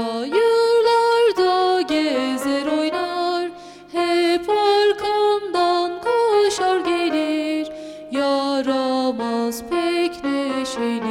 Çayırlarda gezer oynar. Hep arkamdan koşar gelir. Yaramaz pek neşeli.